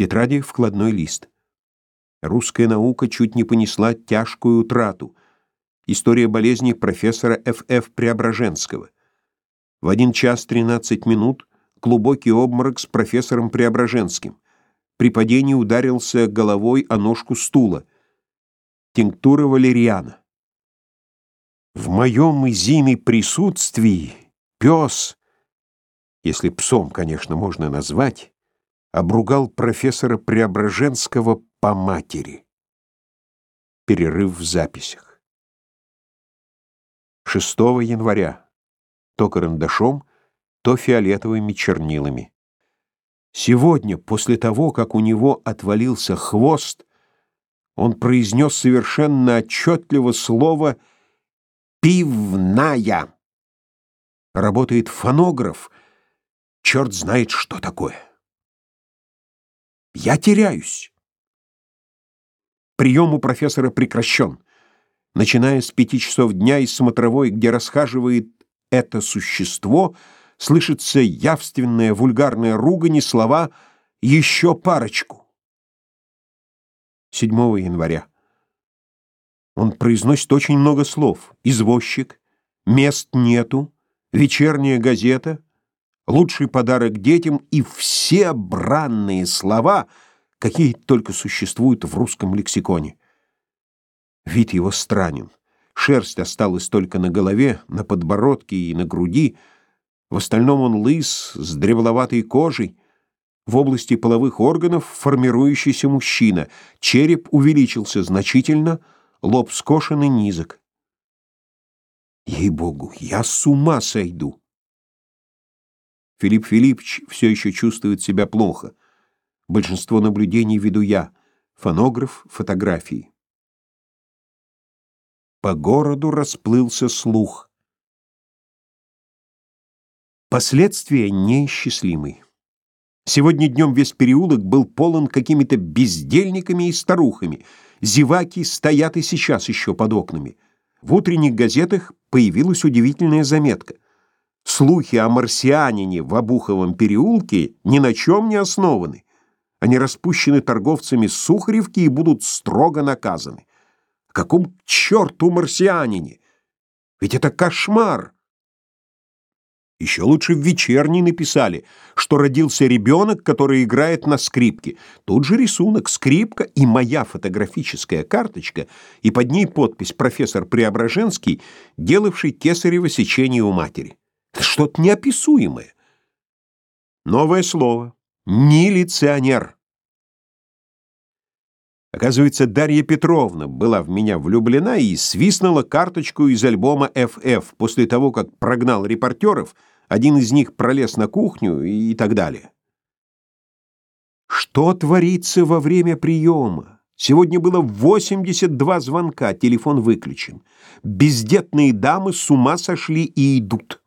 тетради вкладной лист. Русская наука чуть не понесла тяжкую утрату. История болезни профессора Ф.Ф. Преображенского. В один час 13 минут глубокий обморок с профессором Преображенским. При падении ударился головой о ножку стула. Тинктура валериана. В моем и присутствии пес, если псом, конечно, можно назвать, обругал профессора Преображенского по матери. Перерыв в записях. 6 января. То карандашом, то фиолетовыми чернилами. Сегодня, после того, как у него отвалился хвост, он произнес совершенно отчетливо слово «пивная». Работает фонограф, черт знает, что такое. Я теряюсь. Прием у профессора прекращен. Начиная с пяти часов дня из смотровой, где расхаживает это существо, слышится явственная вульгарная ругань и слова «еще парочку». 7 января. Он произносит очень много слов. Извозчик, мест нету, вечерняя газета — лучший подарок детям и все бранные слова, какие только существуют в русском лексиконе. Вид его странен. Шерсть осталась только на голове, на подбородке и на груди. В остальном он лыс, с древоловатой кожей. В области половых органов формирующийся мужчина. Череп увеличился значительно, лоб скошен и низок. Ей-богу, я с ума сойду! Филипп Филиппович все еще чувствует себя плохо. Большинство наблюдений веду я. Фонограф, фотографии. По городу расплылся слух. Последствия неисчислимы. Сегодня днем весь переулок был полон какими-то бездельниками и старухами. Зеваки стоят и сейчас еще под окнами. В утренних газетах появилась удивительная заметка — Слухи о марсианине в Обуховом переулке ни на чем не основаны. Они распущены торговцами Сухаревки и будут строго наказаны. Каком черту марсианине? Ведь это кошмар! Еще лучше в вечерней написали, что родился ребенок, который играет на скрипке. Тут же рисунок, скрипка и моя фотографическая карточка, и под ней подпись «Профессор Преображенский, делавший кесарево сечение у матери». Что-то неописуемое. Новое слово. Милиционер. Оказывается, Дарья Петровна была в меня влюблена и свистнула карточку из альбома «ФФ» после того, как прогнал репортеров, один из них пролез на кухню и так далее. Что творится во время приема? Сегодня было 82 звонка, телефон выключен. Бездетные дамы с ума сошли и идут.